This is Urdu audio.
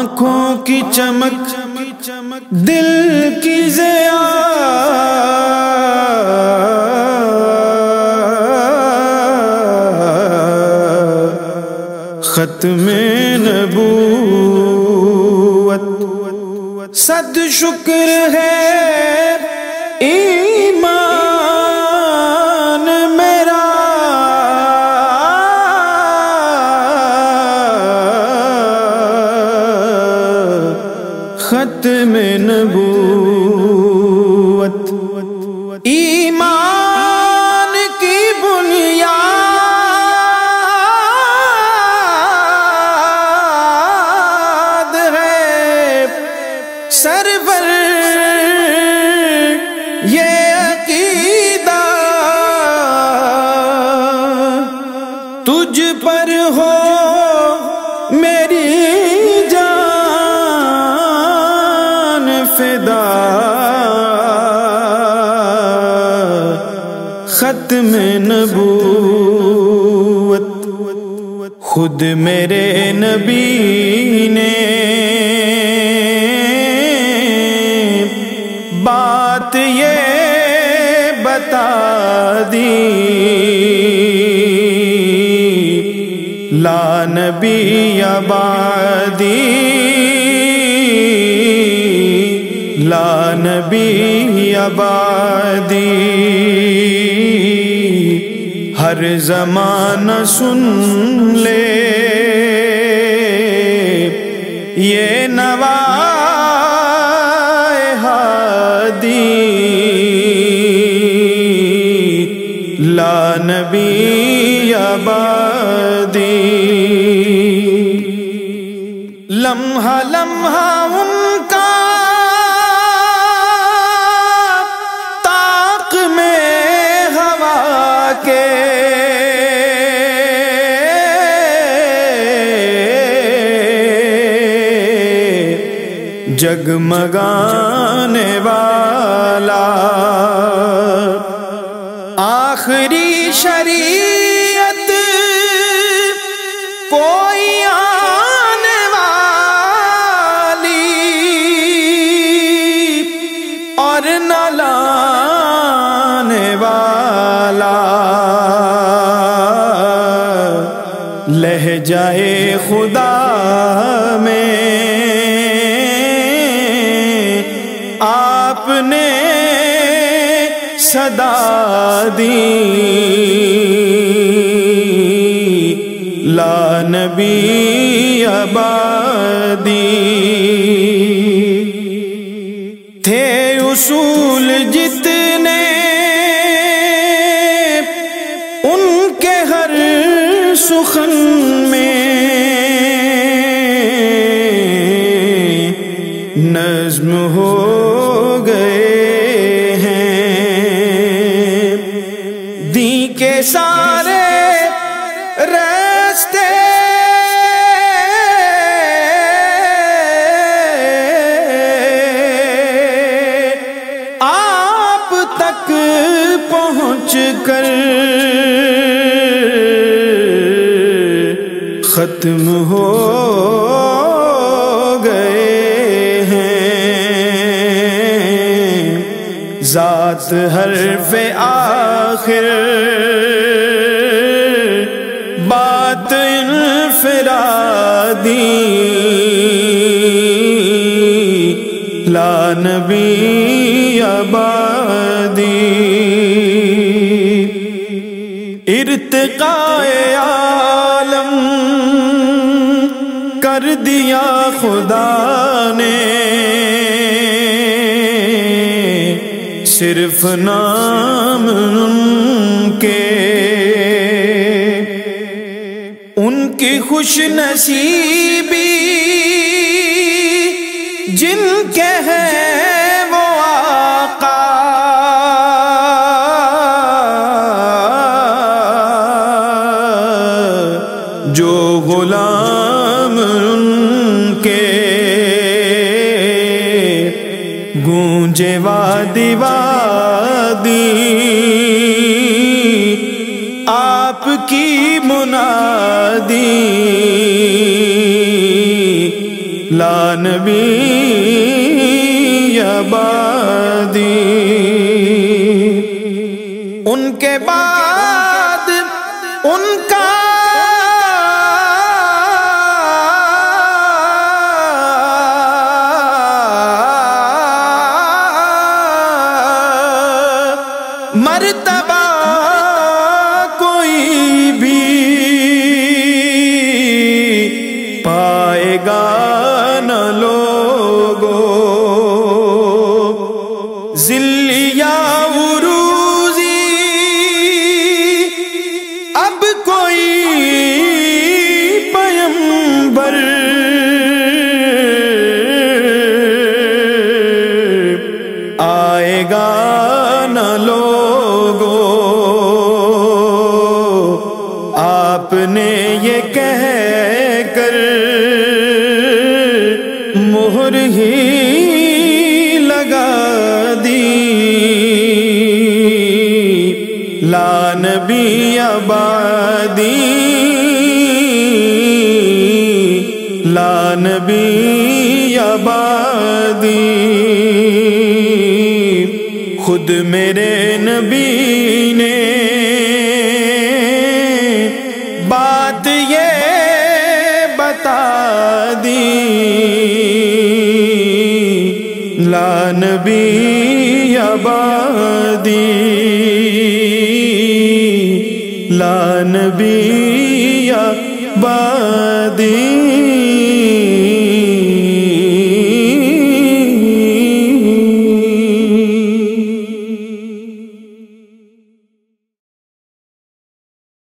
آنکھوں کی چمک چمک دل کی زیا ختم نبوت۔ صد شکر ہے سرور یہ عقیدہ تجھ پر ہو میری جان فدا ختم نبوت خود میرے نبی نے دی. لا نبی آبادی. لا نبی آبادی. ہر زمانہ سن لے. یہ نوا لا نبی آبادی۔ لمحہ لمحہ ان کا تاق میں ہوا کے جگمگانے والا شریعت کوئی آنے والی اور نہ لانے والا لہ جائے خدا صدا دی۔ لا نبی آبادی۔ تھے اصول جتنے، ان کے ہر سخن میں۔ نظم ہو ختم ہو گئے ہیں۔ ذات حرف آخر بات انفرادی۔ لا نبی ارتقاء عالم کر دیا خدا نے۔ صرف نام ان کے۔ ان کی خوش نصیبی جن کے ہیں۔ گونجے وادی وادی آپ کی منادی نبی آبادی۔ ان کے بعد ان کا آئے گا نہ لوگو آپ نے یہ کہہ کر مہر ہی لگا دی۔ لا نبی آبادی۔ لا نبی آبادی۔ خود میرے نبی نے۔ بات یہ بتا دی۔ لا نبی آبادی۔ لا نبی آبادی۔